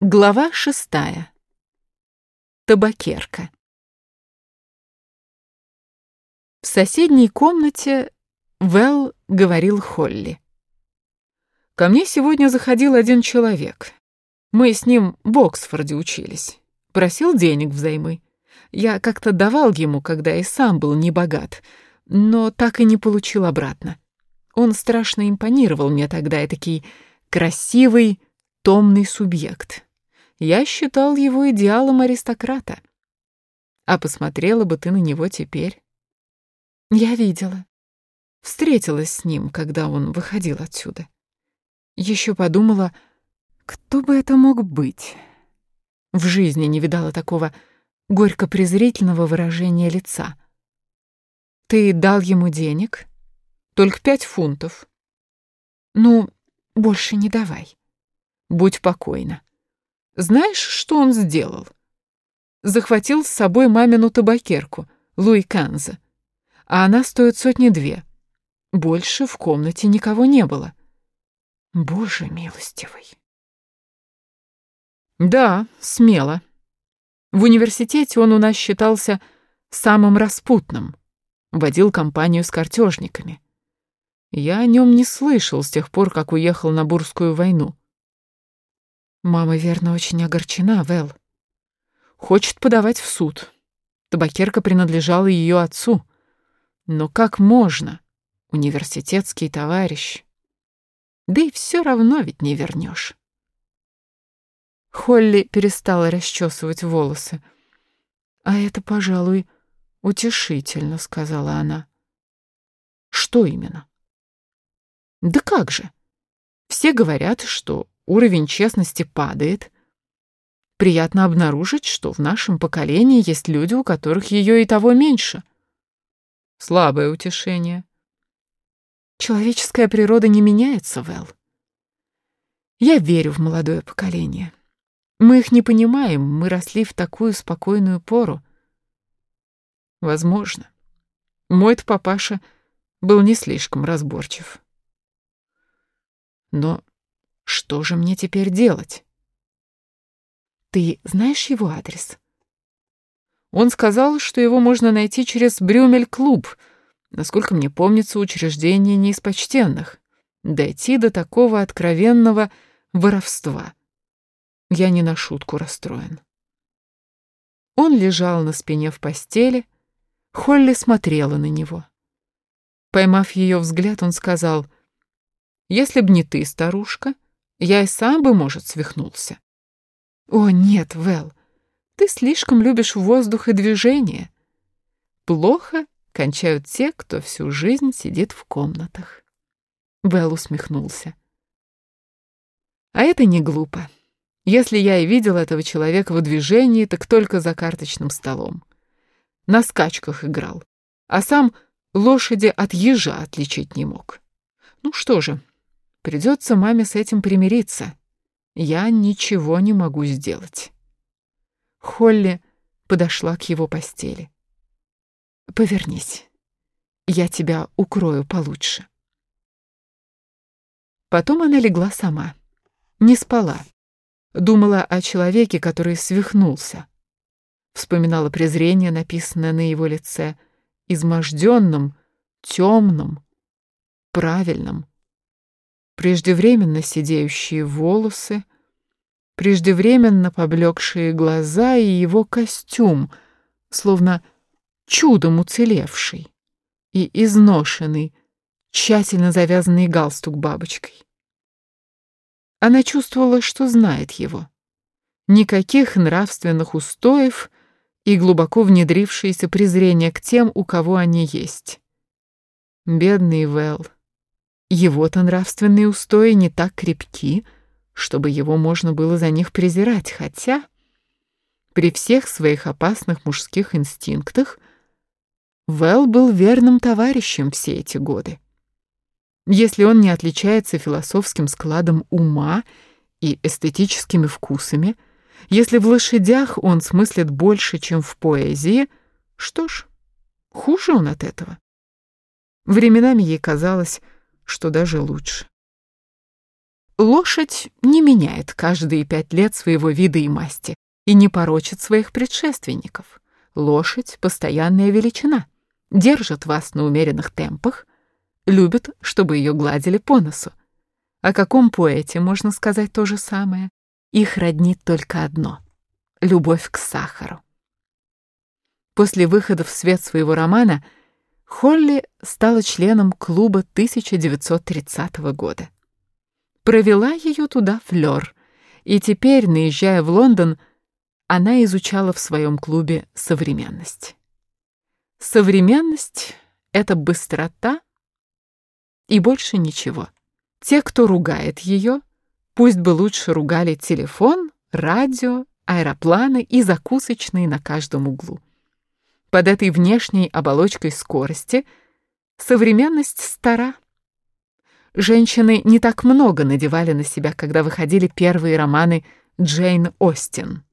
Глава шестая. Табакерка. В соседней комнате Вэл говорил Холли. «Ко мне сегодня заходил один человек. Мы с ним в Оксфорде учились. Просил денег взаймы. Я как-то давал ему, когда и сам был небогат, но так и не получил обратно. Он страшно импонировал мне тогда, этакий красивый, томный субъект. Я считал его идеалом аристократа. А посмотрела бы ты на него теперь. Я видела. Встретилась с ним, когда он выходил отсюда. Еще подумала, кто бы это мог быть. В жизни не видала такого горько-презрительного выражения лица. Ты дал ему денег? Только пять фунтов. Ну, больше не давай. Будь покойна. Знаешь, что он сделал? Захватил с собой мамину табакерку, Луи Канза. А она стоит сотни-две. Больше в комнате никого не было. Боже милостивый. Да, смело. В университете он у нас считался самым распутным. Водил компанию с картежниками. Я о нем не слышал с тех пор, как уехал на Бурскую войну. Мама, верно, очень огорчена, Вэл. Хочет подавать в суд. Табакерка принадлежала ее отцу. Но как можно? Университетский товарищ. Да и все равно ведь не вернешь. Холли перестала расчесывать волосы. «А это, пожалуй, утешительно», — сказала она. «Что именно?» «Да как же? Все говорят, что уровень честности падает. Приятно обнаружить, что в нашем поколении есть люди, у которых ее и того меньше. Слабое утешение. Человеческая природа не меняется, Вэл. Я верю в молодое поколение. Мы их не понимаем, мы росли в такую спокойную пору. Возможно. Мой-то папаша был не слишком разборчив. Но что же мне теперь делать? Ты знаешь его адрес? Он сказал, что его можно найти через Брюмель-клуб. Насколько мне помнится, учреждение не из почтенных. Дойти до такого откровенного воровства. Я не на шутку расстроен. Он лежал на спине в постели. Холли смотрела на него. Поймав ее взгляд, он сказал, «Если б не ты, старушка, — я и сам бы, может, свихнулся. О, нет, Вэл, ты слишком любишь воздух и движение. Плохо кончают те, кто всю жизнь сидит в комнатах. Вэл усмехнулся. А это не глупо. Если я и видел этого человека в движении, так только за карточным столом. На скачках играл, а сам лошади от ежа отличить не мог. Ну что же, Придется маме с этим примириться. Я ничего не могу сделать. Холли подошла к его постели. «Повернись. Я тебя укрою получше». Потом она легла сама. Не спала. Думала о человеке, который свихнулся. Вспоминала презрение, написанное на его лице, изможденном, темном, правильном, преждевременно сидеющие волосы, преждевременно поблекшие глаза и его костюм, словно чудом уцелевший, и изношенный, тщательно завязанный галстук бабочкой. Она чувствовала, что знает его. Никаких нравственных устоев и глубоко внедрившееся презрение к тем, у кого они есть. Бедный Вэл. Его-то нравственные устои не так крепки, чтобы его можно было за них презирать, хотя при всех своих опасных мужских инстинктах Вэл был верным товарищем все эти годы. Если он не отличается философским складом ума и эстетическими вкусами, если в лошадях он смыслит больше, чем в поэзии, что ж, хуже он от этого. Временами ей казалось, что даже лучше. Лошадь не меняет каждые пять лет своего вида и масти и не порочит своих предшественников. Лошадь — постоянная величина, держит вас на умеренных темпах, любит, чтобы ее гладили по носу. О каком поэте можно сказать то же самое? Их роднит только одно — любовь к сахару. После выхода в свет своего романа Холли стала членом клуба 1930 года провела ее туда Флёр, и теперь, наезжая в Лондон, она изучала в своем клубе современность. Современность — это быстрота и больше ничего. Те, кто ругает ее, пусть бы лучше ругали телефон, радио, аэропланы и закусочные на каждом углу. Под этой внешней оболочкой скорости современность стара — Женщины не так много надевали на себя, когда выходили первые романы Джейн Остин.